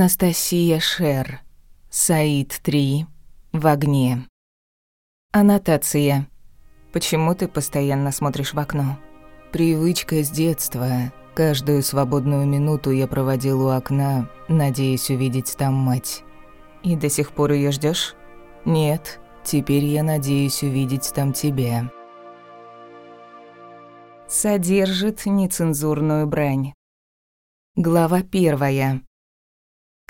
Анастасия Шер. Саид 3. В огне. Аннотация. Почему ты постоянно смотришь в окно? Привычка с детства. Каждую свободную минуту я проводил у окна, надеясь увидеть там мать. И до сих пор ее ждешь? Нет, теперь я надеюсь увидеть там тебя. Содержит нецензурную брань. Глава первая.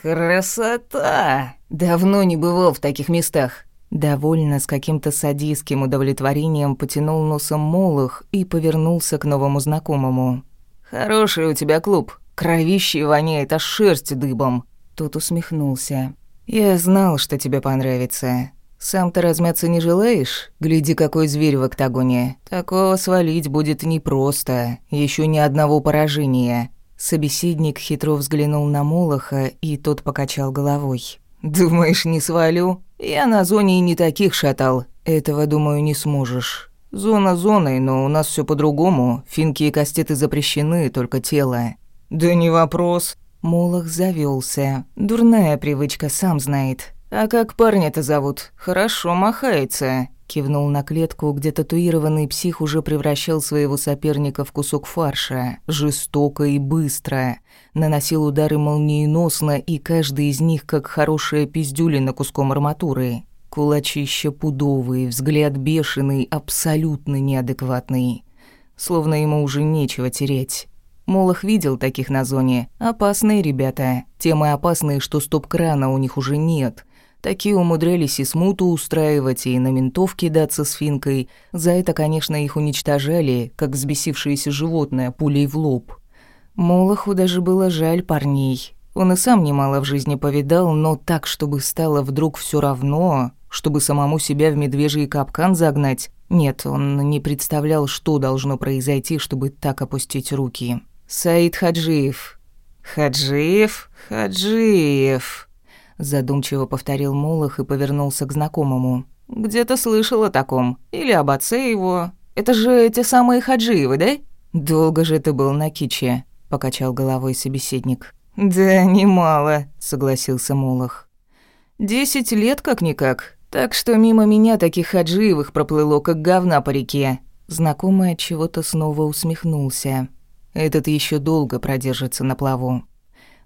«Красота! Давно не бывал в таких местах!» Довольно с каким-то садистским удовлетворением потянул носом Молох и повернулся к новому знакомому. «Хороший у тебя клуб. Кровище воняет, аж шерсть дыбом». Тот усмехнулся. «Я знал, что тебе понравится. Сам-то размяться не желаешь? Гляди, какой зверь в октагоне. Такого свалить будет непросто. Еще ни одного поражения. Собеседник хитро взглянул на Молоха, и тот покачал головой. «Думаешь, не свалю? Я на зоне и не таких шатал. Этого, думаю, не сможешь. Зона зоной, но у нас все по-другому. Финки и кастеты запрещены, только тело». «Да не вопрос». Молох завелся. Дурная привычка, сам знает. «А как парня-то зовут? Хорошо махается». Кивнул на клетку, где татуированный псих уже превращал своего соперника в кусок фарша, жестоко и быстро. Наносил удары молниеносно, и каждый из них как хорошая пиздюлина куском арматуры. Кулачища пудовые, взгляд бешеный, абсолютно неадекватный. Словно ему уже нечего терять. Молох видел таких на зоне. Опасные ребята. Темы опасные, что стоп-крана у них уже нет. Такие умудрялись и смуту устраивать, и на ментов кидаться с финкой. За это, конечно, их уничтожали, как взбесившееся животное пулей в лоб. Молоху даже было жаль парней. Он и сам немало в жизни повидал, но так, чтобы стало вдруг все равно, чтобы самому себя в медвежий капкан загнать, нет, он не представлял, что должно произойти, чтобы так опустить руки. «Саид Хаджиев». «Хаджиев? Хаджиев...» задумчиво повторил Молох и повернулся к знакомому. Где-то слышал о таком. Или об отце его. Это же те самые Хаджиевы, да? Долго же ты был на киче, покачал головой собеседник. Да, немало, согласился Молох. Десять лет как-никак. Так что мимо меня таких Хаджиевых проплыло, как говна по реке. Знакомый от чего-то снова усмехнулся. Этот еще долго продержится на плаву.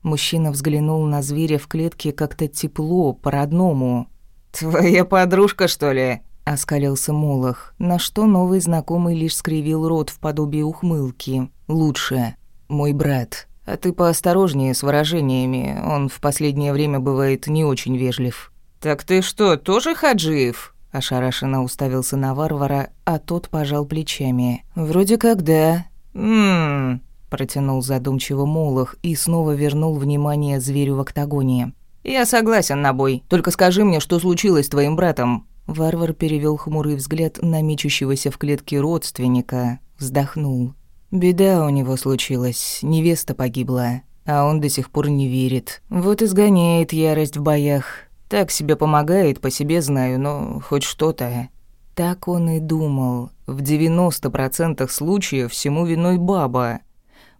Мужчина взглянул на зверя в клетке как-то тепло, по-родному. «Твоя подружка, что ли?» — оскалился Молох, на что новый знакомый лишь скривил рот в подобии ухмылки. «Лучше. Мой брат. А ты поосторожнее с выражениями, он в последнее время бывает не очень вежлив». «Так ты что, тоже Хаджиев?» Ошарашенно уставился на варвара, а тот пожал плечами. «Вроде как да». «Ммм...» протянул задумчиво Молох и снова вернул внимание зверю в октагоне. «Я согласен на бой. Только скажи мне, что случилось с твоим братом?» Варвар перевел хмурый взгляд на мечущегося в клетке родственника, вздохнул. «Беда у него случилась, невеста погибла, а он до сих пор не верит. Вот и сгоняет ярость в боях. Так себе помогает, по себе знаю, но хоть что-то». Так он и думал. В 90% случаев всему виной баба –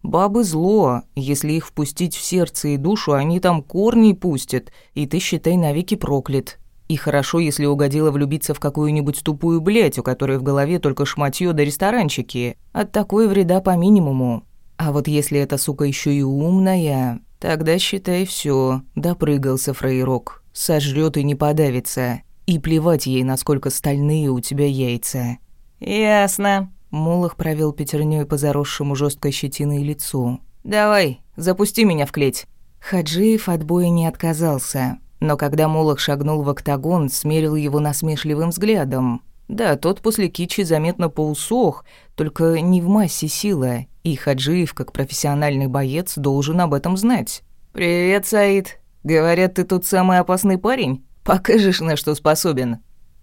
Бабы зло, если их впустить в сердце и душу, они там корни пустят, и ты, считай, навеки проклят. И хорошо, если угодила влюбиться в какую-нибудь тупую блядь, у которой в голове только шматьё да ресторанчики. От такой вреда по минимуму. А вот если эта сука ещё и умная, тогда, считай, всё, допрыгался фраерок. Сожрёт и не подавится. И плевать ей, насколько стальные у тебя яйца. «Ясно», Молох провел пятерней по заросшему жесткой щетиной лицу. «Давай, запусти меня в клеть». Хаджиев от боя не отказался, но когда Молох шагнул в октагон, смерил его насмешливым взглядом. Да, тот после кичи заметно поусох, только не в массе сила, и Хаджиев, как профессиональный боец, должен об этом знать. «Привет, Саид. Говорят, ты тут самый опасный парень? Покажешь, на что способен».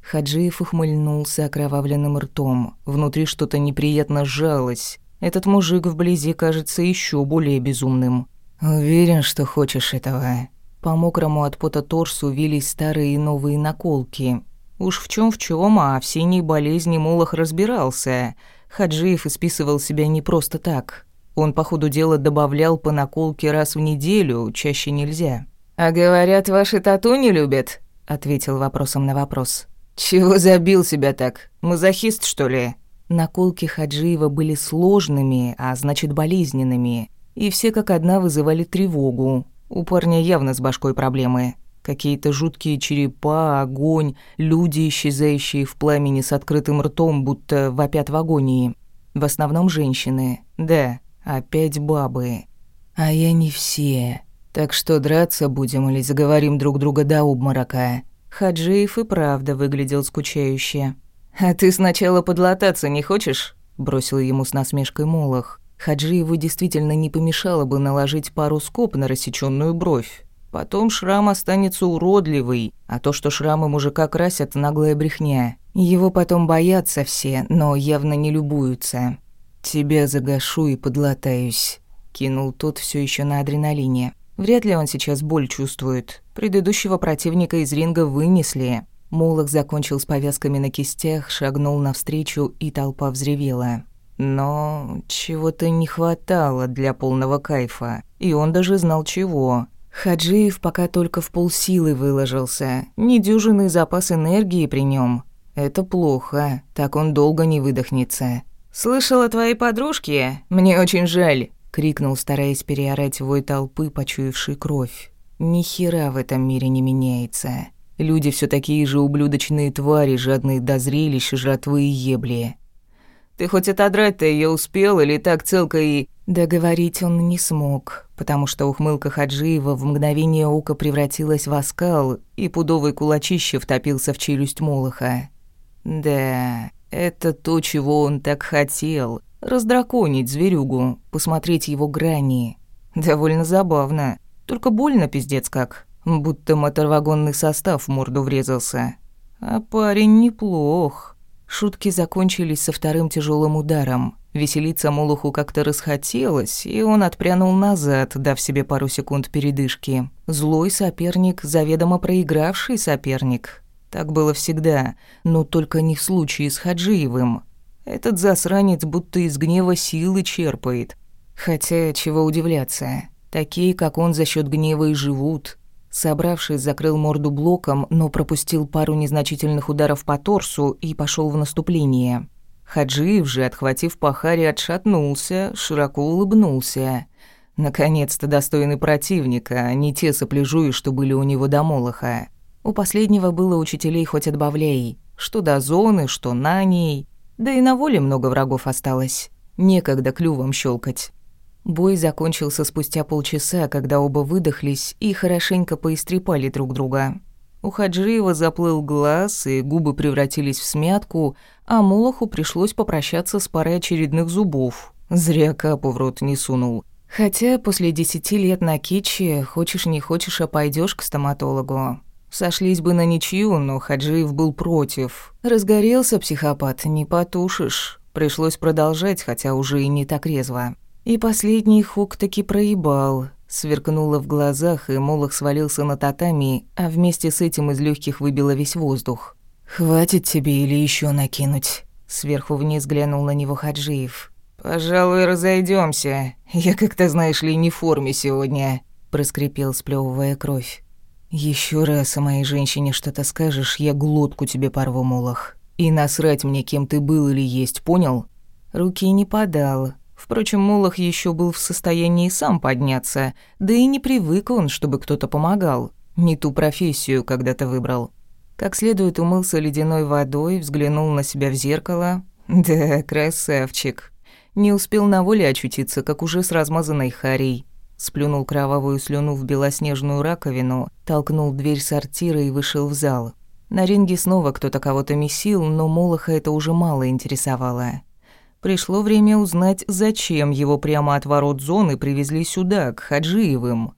Хаджиев ухмыльнулся окровавленным ртом. Внутри что-то неприятно сжалось. Этот мужик вблизи кажется еще более безумным. «Уверен, что хочешь этого». По мокрому от пота торсу вились старые и новые наколки. Уж в чем в чем, а в синей болезни Молох разбирался. Хаджиев исписывал себя не просто так. Он по ходу дела добавлял по наколке раз в неделю, чаще нельзя. «А говорят, ваши тату не любят?» — ответил вопросом на вопрос. «Чего забил себя так? Мазохист, что ли?» Наколки Хаджиева были сложными, а значит болезненными, и все как одна вызывали тревогу. У парня явно с башкой проблемы. Какие-то жуткие черепа, огонь, люди, исчезающие в пламени с открытым ртом, будто вопят в агонии. В основном женщины. Да, опять бабы. А я не все. Так что драться будем или заговорим друг друга до обморока?» Хаджиев и правда выглядел скучающе. «А ты сначала подлататься не хочешь?» Бросил ему с насмешкой Молох. Хаджиеву действительно не помешало бы наложить пару скоб на рассечённую бровь. Потом шрам останется уродливый, а то, что шрамы мужика красят, наглая брехня. Его потом боятся все, но явно не любуются. «Тебя загашу и подлатаюсь», — кинул тот все еще на адреналине. Вряд ли он сейчас боль чувствует. Предыдущего противника из ринга вынесли. Молох закончил с повязками на кистях, шагнул навстречу, и толпа взревела. Но чего-то не хватало для полного кайфа. И он даже знал чего. Хаджиев пока только в полсилы выложился. Недюжинный запас энергии при нем. Это плохо, так он долго не выдохнется. «Слышала твоей подружки? Мне очень жаль. — крикнул, стараясь переорать вой толпы, почуявшей кровь. «Ни хера в этом мире не меняется. Люди все такие же ублюдочные твари, жадные до зрелищ, жратвы и ебли. Ты хоть отодрать-то ее успел или так целко и...» Договорить он не смог, потому что ухмылка Хаджиева в мгновение ока превратилась в оскал, и пудовый кулачище втопился в челюсть Молоха. «Да, это то, чего он так хотел, Раздраконить зверюгу, посмотреть его грани. Довольно забавно. Только больно пиздец как. Будто моторвагонный состав в морду врезался. А парень неплох. Шутки закончились со вторым тяжелым ударом. Веселиться Молоху как-то расхотелось, и он отпрянул назад, дав себе пару секунд передышки. Злой соперник, заведомо проигравший соперник. Так было всегда, но только не в случае с Хаджиевым. Этот засранец будто из гнева силы черпает. Хотя, чего удивляться, такие, как он, за счет гнева и живут. Собравшись, закрыл морду блоком, но пропустил пару незначительных ударов по торсу и пошел в наступление. Хаджиев же, отхватив пахари, отшатнулся, широко улыбнулся. Наконец-то достойный противника, а не те сопляжуи, что были у него до Молоха. У последнего было учителей хоть отбавляй, что до зоны, что на ней. Да и на воле много врагов осталось. Некогда клювом щелкать. Бой закончился спустя полчаса, когда оба выдохлись и хорошенько поистрепали друг друга. У Хаджиева заплыл глаз, и губы превратились в смятку, а Молоху пришлось попрощаться с парой очередных зубов. Зря капу в рот не сунул. Хотя после десяти лет на киче, хочешь не хочешь, а пойдешь к стоматологу. Сошлись бы на ничью, но Хаджиев был против. Разгорелся психопат, не потушишь. Пришлось продолжать, хотя уже и не так резво. И последний хук таки проебал. Сверкнуло в глазах, и Молох свалился на татами, а вместе с этим из легких выбило весь воздух. «Хватит тебе или еще накинуть?» Сверху вниз глянул на него Хаджиев. «Пожалуй, разойдемся. Я, как-то, знаешь ли, не в форме сегодня», — проскрипел, сплёвывая кровь. Еще раз о моей женщине что-то скажешь, я глотку тебе порву, Молох. И насрать мне, кем ты был или есть, понял? Руки не подал. Впрочем, Молох еще был в состоянии сам подняться, да и не привык он, чтобы кто-то помогал. Не ту профессию когда-то выбрал. Как следует умылся ледяной водой, взглянул на себя в зеркало. Да, красавчик. Не успел на воле очутиться, как уже с размазанной харей сплюнул кровавую слюну в белоснежную раковину, толкнул дверь сортира и вышел в зал. На ринге снова кто-то кого-то месил, но Молоха это уже мало интересовало. Пришло время узнать, зачем его прямо от ворот зоны привезли сюда, к Хаджиевым.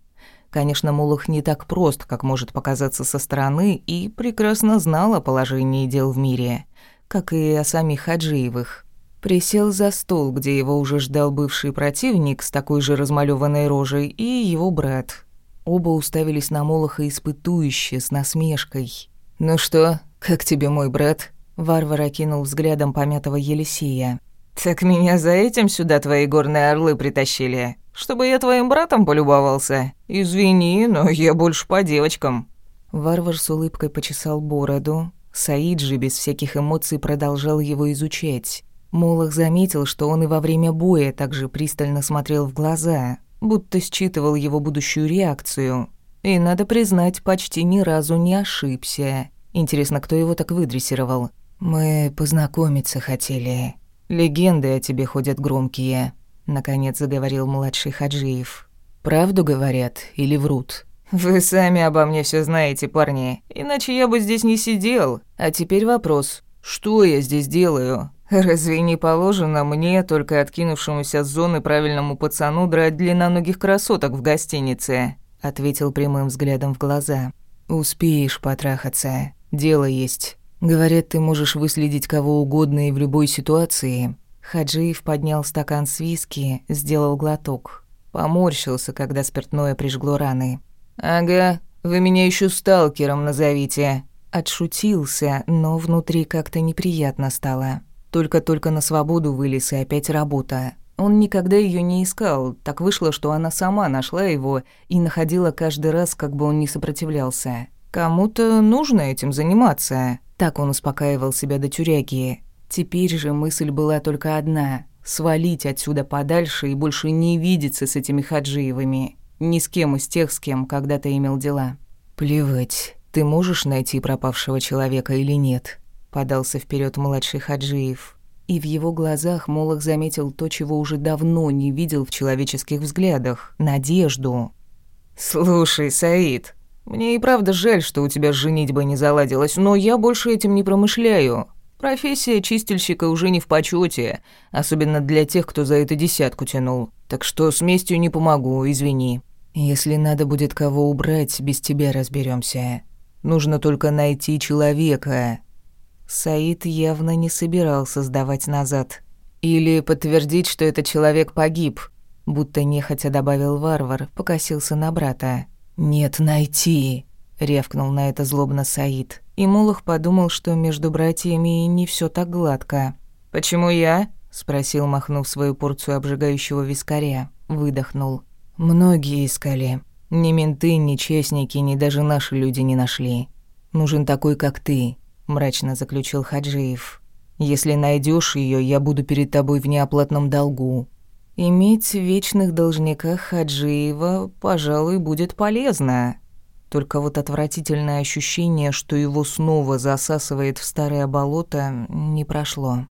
Конечно, Молох не так прост, как может показаться со стороны, и прекрасно знал о положении дел в мире, как и о самих Хаджиевых. Присел за стол, где его уже ждал бывший противник с такой же размалёванной рожей, и его брат. Оба уставились на Молоха испытующе, с насмешкой. «Ну что, как тебе мой брат?» Варвар окинул взглядом помятого Елисея. «Так меня за этим сюда твои горные орлы притащили?» Чтобы я твоим братом полюбовался? Извини, но я больше по девочкам». Варвар с улыбкой почесал бороду. Саид же без всяких эмоций продолжал его изучать. Молох заметил, что он и во время боя также пристально смотрел в глаза, будто считывал его будущую реакцию. И, надо признать, почти ни разу не ошибся. Интересно, кто его так выдрессировал? «Мы познакомиться хотели. Легенды о тебе ходят громкие», — наконец заговорил младший Хаджиев. «Правду говорят или врут?» «Вы сами обо мне все знаете, парни, иначе я бы здесь не сидел. А теперь вопрос, что я здесь делаю? Разве не положено мне, только откинувшемуся с зоны правильному пацану, драть длинноногих красоток в гостинице?» — ответил прямым взглядом в глаза. «Успеешь потрахаться. Дело есть. Говорят, ты можешь выследить кого угодно и в любой ситуации. Хаджиев поднял стакан с виски, сделал глоток. Поморщился, когда спиртное прижгло раны. «Ага, вы меня еще сталкером назовите». Отшутился, но внутри как-то неприятно стало. Только-только на свободу вылез и опять работа. Он никогда ее не искал, так вышло, что она сама нашла его и находила каждый раз, как бы он не сопротивлялся. Кому-то нужно этим заниматься. Так он успокаивал себя до тюряги. Теперь же мысль была только одна — свалить отсюда подальше и больше не видеться с этими Хаджиевыми. Ни с кем из тех, с кем когда-то имел дела. «Плевать, ты можешь найти пропавшего человека или нет?» — подался вперед младший Хаджиев. И в его глазах Молох заметил то, чего уже давно не видел в человеческих взглядах — надежду. «Слушай, Саид, мне и правда жаль, что у тебя женитьба не заладилась, но я больше этим не промышляю. Профессия чистильщика уже не в почете, особенно для тех, кто за это десятку тянул. Так что с местью не помогу, извини. Если надо будет кого убрать, без тебя разберемся. Нужно только найти человека. Саид явно не собирался сдавать назад. Или подтвердить, что этот человек погиб, будто нехотя добавил варвар, покосился на брата. «Нет, найти!» — рявкнул на это злобно Саид. И Молох подумал, что между братьями не все так гладко. «Почему я?» — спросил, махнув свою порцию обжигающего вискаря. Выдохнул. «Многие искали. Ни менты, ни честники, ни даже наши люди не нашли. Нужен такой, как ты», — мрачно заключил Хаджиев. «Если найдешь ее, я буду перед тобой в неоплатном долгу. Иметь вечных должниках Хаджиева, пожалуй, будет полезно. Только вот отвратительное ощущение, что его снова засасывает в старое болото, не прошло.